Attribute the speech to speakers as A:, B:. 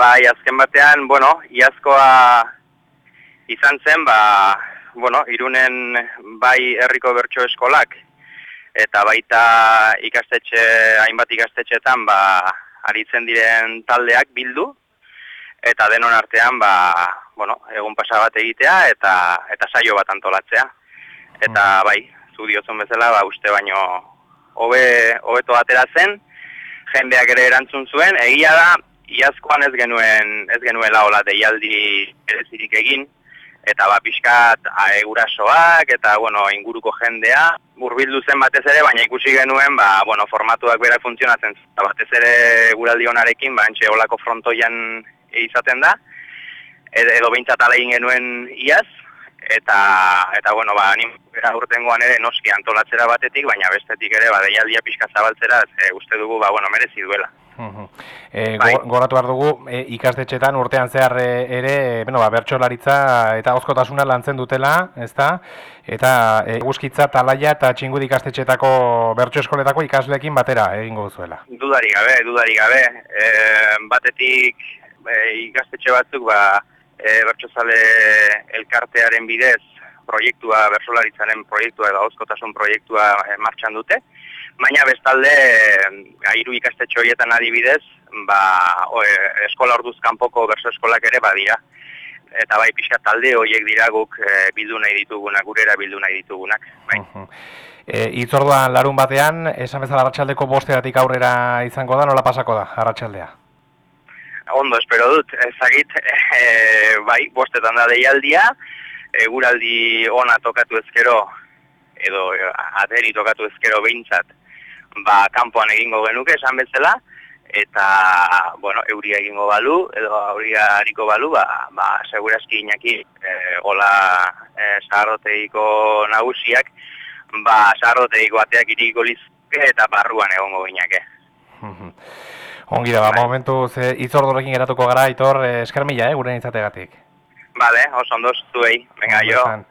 A: Bai, azken batean, bueno, iazkoa izan zen, ba, bueno, irunen bai herriko bertso eskolak, eta baita ikastetxe, hainbat ikastetxetan, ba, aritzen diren taldeak bildu, eta denon artean, ba, bueno, egun pasa bat egitea, eta eta saio bat antolatzea. Eta bai, zu diozun bezala, ba, uste baino, hobe, hobeto atera zen, jendeak ere erantzun zuen, egia da, iazkoan ez genuen ez genuela hola deialdi erezirik egin eta ba pixkat egurasoak eta bueno, inguruko jendea hurbildu zen batez ere, baina ikusi genuen ba, bueno, formatuak bera funtzionatzen eta batez ere guraldi honarekin ba, antxe holako frontoian izaten da edo behintzat egin genuen iaz eta eta bueno ba ni bera urtengoan ere noski antolatzera batetik baina bestetik ere ba deialdia pixka zabaltzera e, uste dugu ba bueno merezi duela
B: E, bai. Goratu behar dugu, e, ikastetxetan urtean zehar e, ere, bueno, ba, bertxolaritza eta ozkotasuna lantzen dutela, ezta? Eta e, guzkitza, talaia eta txingudi ikastetxetako bertxo eskoletako ikaslekin batera egingo duzuela.
A: Dudari gabe, dudari gabe. E, batetik e, ikastetxe batzuk, ba, e, bertxozale elkartearen bidez, proiektua, bertsolaritzaren proiektua edo ozkotasun proiektua e, martxan dute. Baina bestalde, gairu ikastetxo horietan adibidez, ba, o, e, eskola orduz kanpoko berso eskolak ere badira. Eta bai pixka talde horiek dira guk e, bildu nahi ditugunak, gurera bildu nahi ditugunak. Bai.
B: E, itzorduan larun batean, esan bezala arratsaldeko bosteatik aurrera izango da, nola pasako da, arratsaldea?
A: Ondo, espero dut, ezagit, e, bai, bostetan da deialdia, eguraldi ona tokatu ezkero, edo ateri tokatu ezkero behintzat, ba, kanpoan egingo genuke esan bezala, eta, bueno, euria egingo balu, edo euria hariko balu, ba, ba segurazki inaki, e, gola e, zaharroteiko nagusiak, ba, zaharroteiko ateak iriko lizke eta barruan egongo ginake.
B: Ongi da, ba, bai. momentu ze itzordorekin geratuko gara, itor, eskermila, eh, gure nintzategatik.
A: Vale, oso ondo zuei, venga, jo.